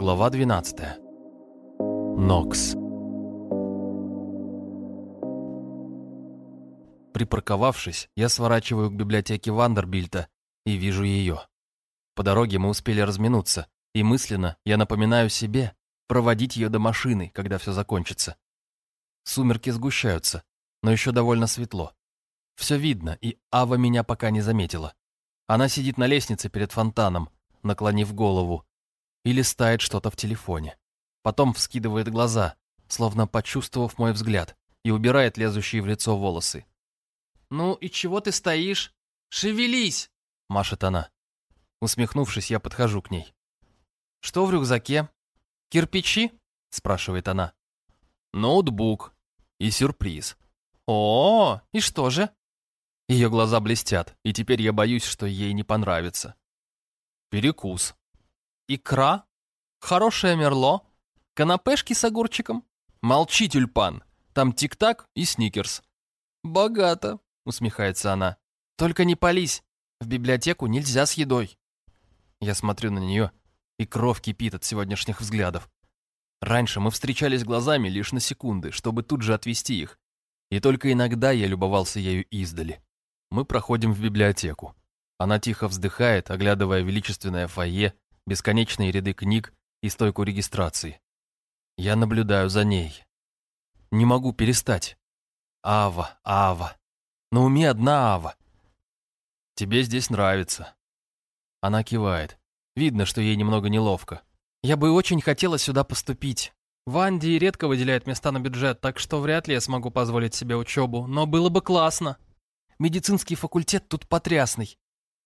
Глава 12. Нокс. Припарковавшись, я сворачиваю к библиотеке Вандербильта и вижу ее. По дороге мы успели разминуться, и мысленно я напоминаю себе проводить ее до машины, когда все закончится. Сумерки сгущаются, но еще довольно светло. Все видно, и Ава меня пока не заметила. Она сидит на лестнице перед фонтаном, наклонив голову, и листает что-то в телефоне. Потом вскидывает глаза, словно почувствовав мой взгляд, и убирает лезущие в лицо волосы. «Ну и чего ты стоишь? Шевелись!» — машет она. Усмехнувшись, я подхожу к ней. «Что в рюкзаке? Кирпичи?» — спрашивает она. «Ноутбук и сюрприз». «О, и что же?» Ее глаза блестят, и теперь я боюсь, что ей не понравится. «Перекус», икра, хорошее мерло, канапешки с огурчиком. Молчи, тюльпан, там тик-так и сникерс. Богато, усмехается она. Только не пались, в библиотеку нельзя с едой. Я смотрю на нее, и кровь кипит от сегодняшних взглядов. Раньше мы встречались глазами лишь на секунды, чтобы тут же отвести их. И только иногда я любовался ею издали. Мы проходим в библиотеку. Она тихо вздыхает, оглядывая величественное фойе бесконечные ряды книг и стойку регистрации. Я наблюдаю за ней. Не могу перестать. Ава, Ава. На уме одна Ава. Тебе здесь нравится. Она кивает. Видно, что ей немного неловко. Я бы очень хотела сюда поступить. В Андии редко выделяет места на бюджет, так что вряд ли я смогу позволить себе учебу, но было бы классно. Медицинский факультет тут потрясный.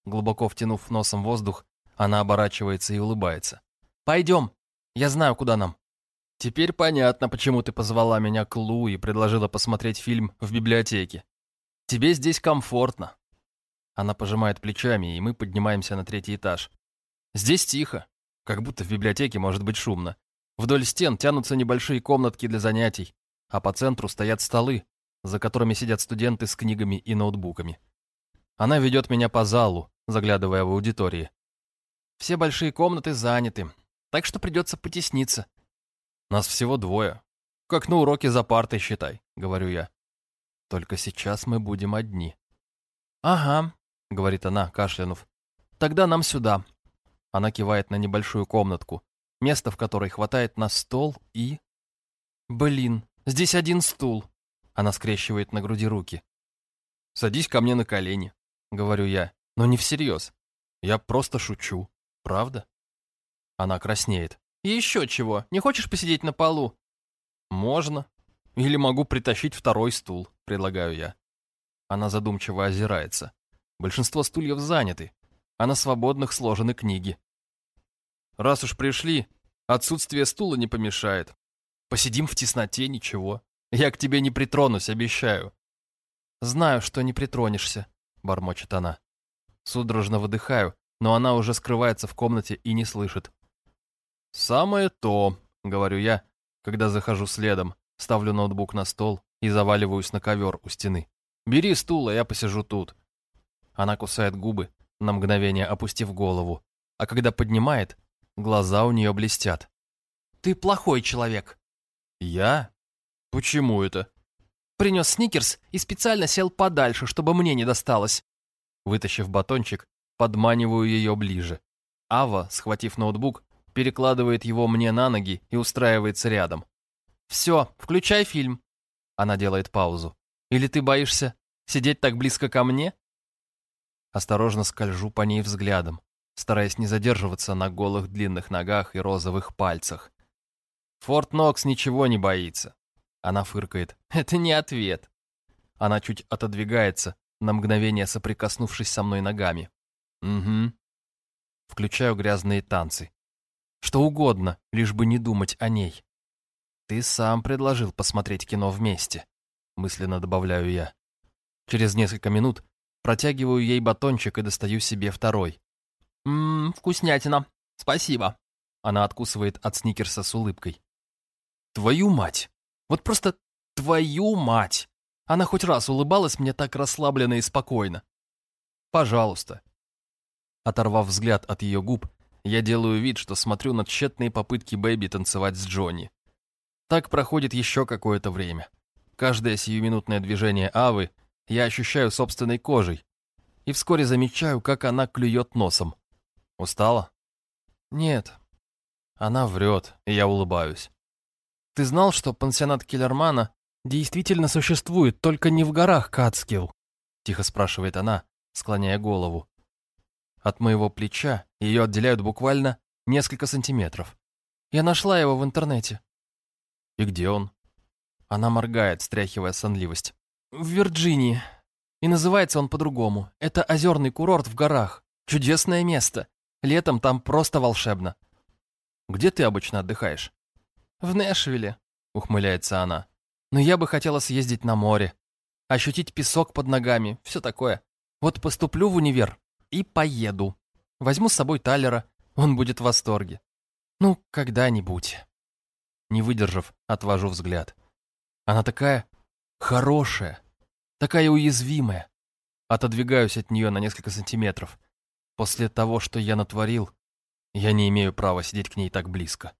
Глубоко втянув носом воздух, она оборачивается и улыбается. «Пойдем. Я знаю, куда нам». «Теперь понятно, почему ты позвала меня к Лу и предложила посмотреть фильм в библиотеке. Тебе здесь комфортно». Она пожимает плечами, и мы поднимаемся на третий этаж. Здесь тихо, как будто в библиотеке может быть шумно. Вдоль стен тянутся небольшие комнатки для занятий, а по центру стоят столы, за которыми сидят студенты с книгами и ноутбуками. Она ведет меня по залу, заглядывая в аудитории. Все большие комнаты заняты, так что придется потесниться. Нас всего двое. Как на уроке за партой, считай, говорю я. Только сейчас мы будем одни. Ага, говорит она, кашлянув. Тогда нам сюда. Она кивает на небольшую комнатку, место в которой хватает на стол и... Блин, здесь один стул. Она скрещивает на груди руки. «Садись ко мне на колени», — говорю я, но не всерьез. Я просто шучу. Правда? Она краснеет. Еще чего? Не хочешь посидеть на полу? Можно. Или могу притащить второй стул, предлагаю я. Она задумчиво озирается. Большинство стульев заняты, а на свободных сложены книги. Раз уж пришли, отсутствие стула не помешает. Посидим в тесноте, ничего. Я к тебе не притронусь, обещаю. Знаю, что не притронешься, бормочет она. Судорожно выдыхаю, но она уже скрывается в комнате и не слышит. «Самое то», — говорю я, когда захожу следом, ставлю ноутбук на стол и заваливаюсь на ковер у стены. «Бери стул, а я посижу тут». Она кусает губы, на мгновение опустив голову, а когда поднимает, глаза у нее блестят. «Ты плохой человек». «Я? Почему это?» Принес сникерс и специально сел подальше, чтобы мне не досталось. Вытащив батончик, подманиваю ее ближе. Ава, схватив ноутбук, перекладывает его мне на ноги и устраивается рядом. «Все, включай фильм». Она делает паузу. «Или ты боишься сидеть так близко ко мне?» Осторожно скольжу по ней взглядом, стараясь не задерживаться на голых длинных ногах и розовых пальцах. Форт Нокс ничего не боится. Она фыркает. Это не ответ. Она чуть отодвигается, на мгновение соприкоснувшись со мной ногами. Угу. Включаю грязные танцы. Что угодно, лишь бы не думать о ней. Ты сам предложил посмотреть кино вместе, мысленно добавляю я. Через несколько минут протягиваю ей батончик и достаю себе второй. «Ммм, вкуснятина. Спасибо». Она откусывает от сникерса с улыбкой. «Твою мать! Вот просто твою мать!» Она хоть раз улыбалась мне так расслабленно и спокойно. «Пожалуйста, Оторвав взгляд от ее губ, я делаю вид, что смотрю на тщетные попытки Бэби танцевать с Джонни. Так проходит еще какое-то время. Каждое сиюминутное движение Авы я ощущаю собственной кожей и вскоре замечаю, как она клюет носом. Устала? Нет. Она врет, и я улыбаюсь. Ты знал, что пансионат Киллермана действительно существует, только не в горах Кацкилл? Тихо спрашивает она, склоняя голову. От моего плеча ее отделяют буквально несколько сантиметров. Я нашла его в интернете. И где он? Она моргает, стряхивая сонливость. В Вирджинии. И называется он по-другому. Это озерный курорт в горах. Чудесное место. Летом там просто волшебно. Где ты обычно отдыхаешь? В Нэшвилле, ухмыляется она. Но я бы хотела съездить на море. Ощутить песок под ногами, все такое. Вот поступлю в универ и поеду. Возьму с собой Талера, он будет в восторге. Ну, когда-нибудь. Не выдержав, отвожу взгляд. Она такая хорошая, такая уязвимая. Отодвигаюсь от нее на несколько сантиметров. После того, что я натворил, я не имею права сидеть к ней так близко.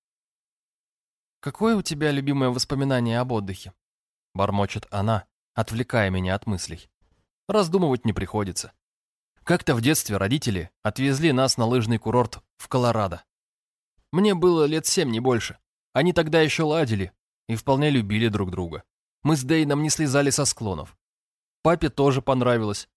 «Какое у тебя любимое воспоминание об отдыхе?» Бормочет она, отвлекая меня от мыслей. Раздумывать не приходится. Как-то в детстве родители отвезли нас на лыжный курорт в Колорадо. Мне было лет семь, не больше. Они тогда еще ладили и вполне любили друг друга. Мы с Дейном не слезали со склонов. Папе тоже понравилось.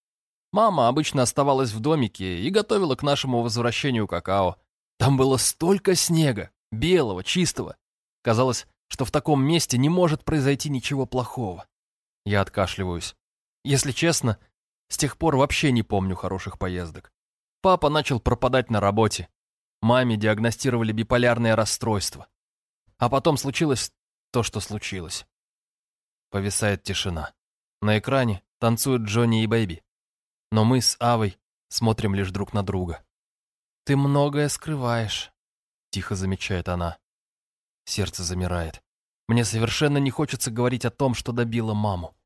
Мама обычно оставалась в домике и готовила к нашему возвращению какао. Там было столько снега, белого, чистого. Казалось, что в таком месте не может произойти ничего плохого. Я откашливаюсь. Если честно, с тех пор вообще не помню хороших поездок. Папа начал пропадать на работе. Маме диагностировали биполярное расстройство. А потом случилось то, что случилось. Повисает тишина. На экране танцуют Джонни и Бэйби. Но мы с Авой смотрим лишь друг на друга. «Ты многое скрываешь», — тихо замечает она. Сердце замирает. Мне совершенно не хочется говорить о том, что добило маму.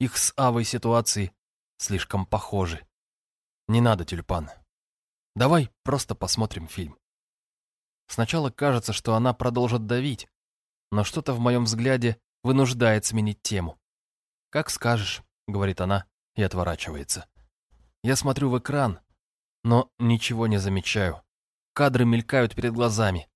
Их с Авой ситуации слишком похожи. Не надо, тюльпан. Давай просто посмотрим фильм. Сначала кажется, что она продолжит давить, но что-то в моем взгляде вынуждает сменить тему. «Как скажешь», — говорит она и отворачивается. Я смотрю в экран, но ничего не замечаю. Кадры мелькают перед глазами.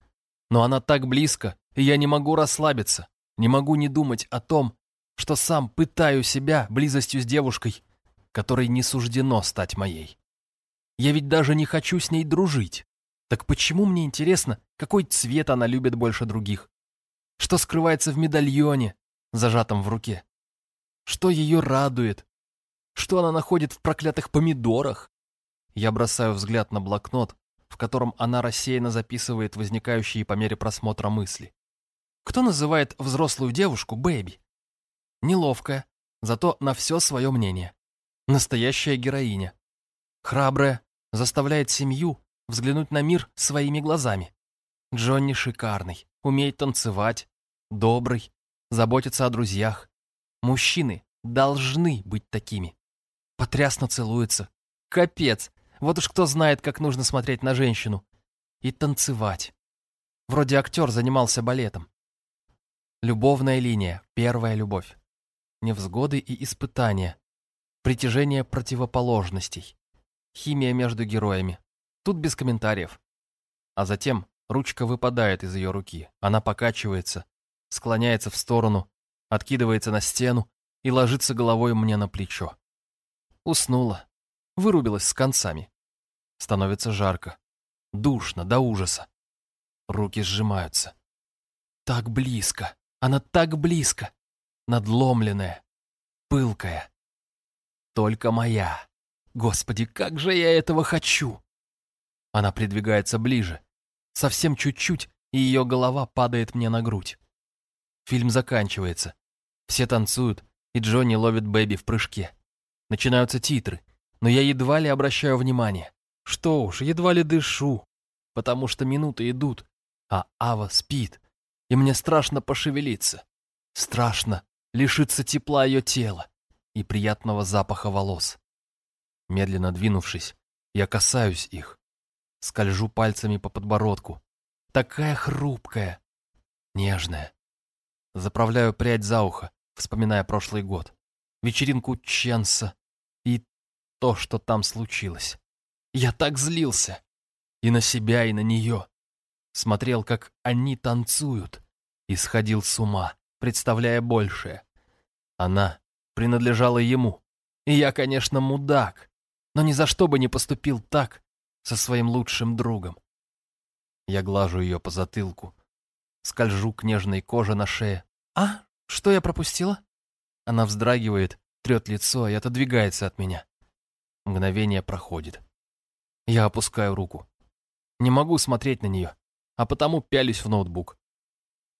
Но она так близко, и я не могу расслабиться, не могу не думать о том, что сам пытаю себя близостью с девушкой, которой не суждено стать моей. Я ведь даже не хочу с ней дружить. Так почему мне интересно, какой цвет она любит больше других? Что скрывается в медальоне, зажатом в руке? Что ее радует? Что она находит в проклятых помидорах? Я бросаю взгляд на блокнот, в котором она рассеянно записывает возникающие по мере просмотра мысли. Кто называет взрослую девушку Бэби? Неловкая, зато на все свое мнение. Настоящая героиня. Храбрая, заставляет семью взглянуть на мир своими глазами. Джонни шикарный, умеет танцевать, добрый, заботится о друзьях. Мужчины должны быть такими. Потрясно целуется. Капец, вот уж кто знает, как нужно смотреть на женщину. И танцевать. Вроде актер занимался балетом. Любовная линия, первая любовь. Невзгоды и испытания. Притяжение противоположностей. Химия между героями. Тут без комментариев. А затем ручка выпадает из ее руки. Она покачивается, склоняется в сторону, откидывается на стену и ложится головой мне на плечо. Уснула. Вырубилась с концами. Становится жарко. Душно, до ужаса. Руки сжимаются. Так близко. Она так близко. Надломленная. Пылкая. Только моя. Господи, как же я этого хочу! Она придвигается ближе. Совсем чуть-чуть, и ее голова падает мне на грудь. Фильм заканчивается. Все танцуют, и Джонни ловит Бэби в прыжке. Начинаются титры, но я едва ли обращаю внимание. Что уж, едва ли дышу, потому что минуты идут, а Ава спит, и мне страшно пошевелиться. Страшно лишиться тепла ее тела и приятного запаха волос. Медленно двинувшись, я касаюсь их. Скольжу пальцами по подбородку. Такая хрупкая, нежная. Заправляю прядь за ухо, вспоминая прошлый год. Вечеринку Ченса и то, что там случилось. Я так злился. И на себя, и на нее. Смотрел, как они танцуют. И сходил с ума, представляя большее. Она принадлежала ему. И я, конечно, мудак. Но ни за что бы не поступил так со своим лучшим другом. Я глажу ее по затылку. Скольжу к нежной коже на шее. «А, что я пропустила?» Она вздрагивает, трет лицо и отодвигается от меня. Мгновение проходит. Я опускаю руку. Не могу смотреть на нее, а потому пялюсь в ноутбук.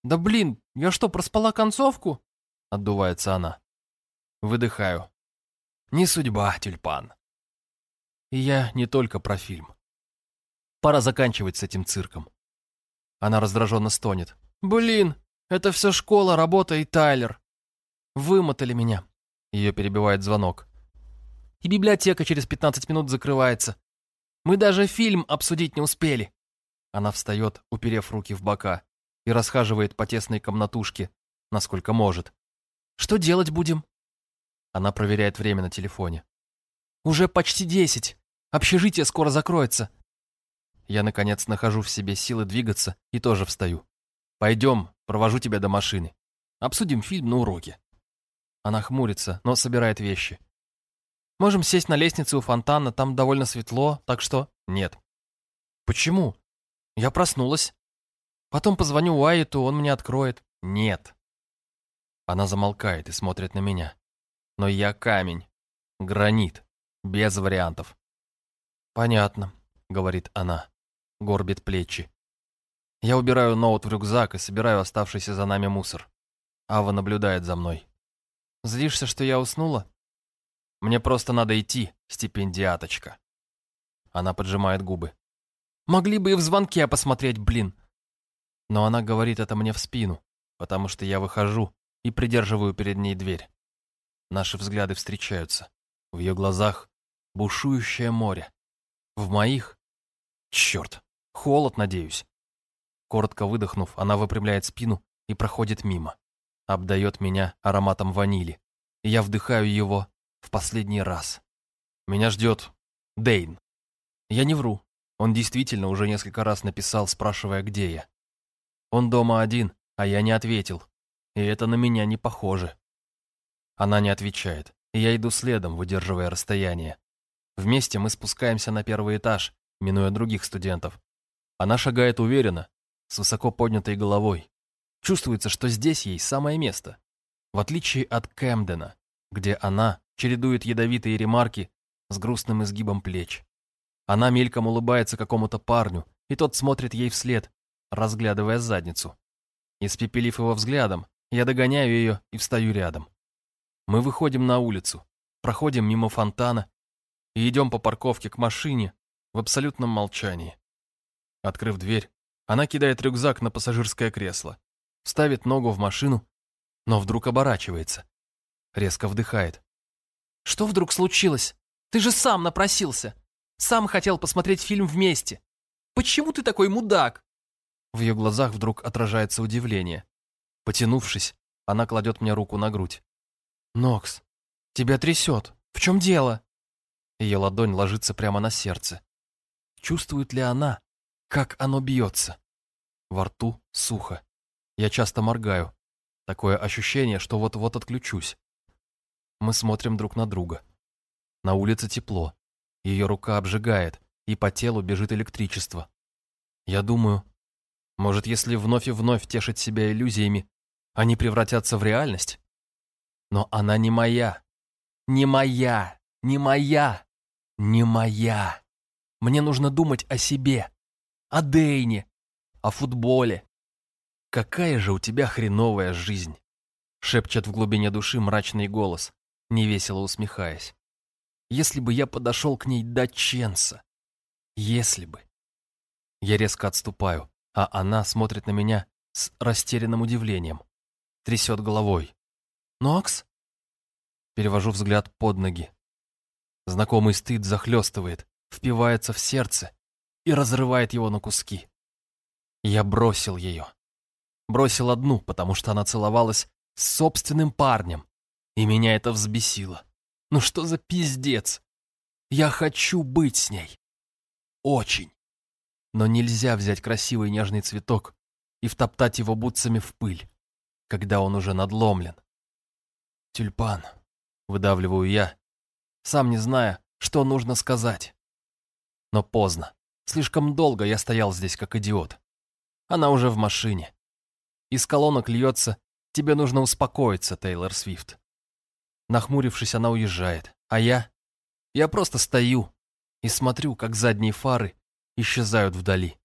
«Да блин, я что, проспала концовку?» Отдувается она. Выдыхаю. «Не судьба, тюльпан». И я не только про фильм. Пора заканчивать с этим цирком. Она раздраженно стонет. «Блин, это все школа, работа и Тайлер. Вымотали меня». Ее перебивает звонок. «И библиотека через 15 минут закрывается. Мы даже фильм обсудить не успели». Она встает, уперев руки в бока, и расхаживает по тесной комнатушке, насколько может. «Что делать будем?» Она проверяет время на телефоне. «Уже почти десять. Общежитие скоро закроется. Я, наконец, нахожу в себе силы двигаться и тоже встаю. «Пойдем, провожу тебя до машины. Обсудим фильм на уроке». Она хмурится, но собирает вещи. «Можем сесть на лестнице у фонтана, там довольно светло, так что...» «Нет». «Почему?» «Я проснулась. Потом позвоню Уайту, он мне откроет». «Нет». Она замолкает и смотрит на меня. Но я камень. Гранит. Без вариантов. «Понятно», — говорит она горбит плечи. Я убираю ноут в рюкзак и собираю оставшийся за нами мусор. Ава наблюдает за мной. «Злишься, что я уснула?» «Мне просто надо идти, стипендиаточка». Она поджимает губы. «Могли бы и в звонке посмотреть, блин!» Но она говорит это мне в спину, потому что я выхожу и придерживаю перед ней дверь. Наши взгляды встречаются. В ее глазах бушующее море. В моих... Черт, Холод, надеюсь. Коротко выдохнув, она выпрямляет спину и проходит мимо. Обдает меня ароматом ванили. И я вдыхаю его в последний раз. Меня ждет Дейн. Я не вру. Он действительно уже несколько раз написал, спрашивая, где я. Он дома один, а я не ответил. И это на меня не похоже. Она не отвечает, и я иду следом, выдерживая расстояние. Вместе мы спускаемся на первый этаж, минуя других студентов, она шагает уверенно, с высоко поднятой головой. Чувствуется, что здесь ей самое место. В отличие от Кэмдена, где она чередует ядовитые ремарки с грустным изгибом плеч. Она мельком улыбается какому-то парню, и тот смотрит ей вслед, разглядывая задницу. Испепелив его взглядом, я догоняю ее и встаю рядом. Мы выходим на улицу, проходим мимо фонтана и идем по парковке к машине в абсолютном молчании. Открыв дверь, она кидает рюкзак на пассажирское кресло, ставит ногу в машину, но вдруг оборачивается. Резко вдыхает. «Что вдруг случилось? Ты же сам напросился. Сам хотел посмотреть фильм вместе. Почему ты такой мудак?» В ее глазах вдруг отражается удивление. Потянувшись, она кладет мне руку на грудь. «Нокс, тебя трясет. В чем дело?» Ее ладонь ложится прямо на сердце. Чувствует ли она, как оно бьется. Во рту сухо. Я часто моргаю. Такое ощущение, что вот-вот отключусь. Мы смотрим друг на друга. На улице тепло. Ее рука обжигает, и по телу бежит электричество. Я думаю, может, если вновь и вновь тешить себя иллюзиями, они превратятся в реальность? Но она не моя. Не моя. Не моя. Не моя. Мне нужно думать о себе о Дейне, о футболе. Какая же у тебя хреновая жизнь, шепчет в глубине души мрачный голос, невесело усмехаясь. Если бы я подошел к ней до Ченса. Если бы. Я резко отступаю, а она смотрит на меня с растерянным удивлением. Трясет головой. «Нокс?» Перевожу взгляд под ноги. Знакомый стыд захлестывает, впивается в сердце и разрывает его на куски. Я бросил ее. Бросил одну, потому что она целовалась с собственным парнем, и меня это взбесило. Ну что за пиздец? Я хочу быть с ней. Очень. Но нельзя взять красивый нежный цветок и втоптать его бутсами в пыль, когда он уже надломлен. Тюльпан, выдавливаю я, сам не зная, что нужно сказать. Но поздно. Слишком долго я стоял здесь, как идиот. Она уже в машине. Из колонок льется «Тебе нужно успокоиться, Тейлор Свифт». Нахмурившись, она уезжает. А я? Я просто стою и смотрю, как задние фары исчезают вдали.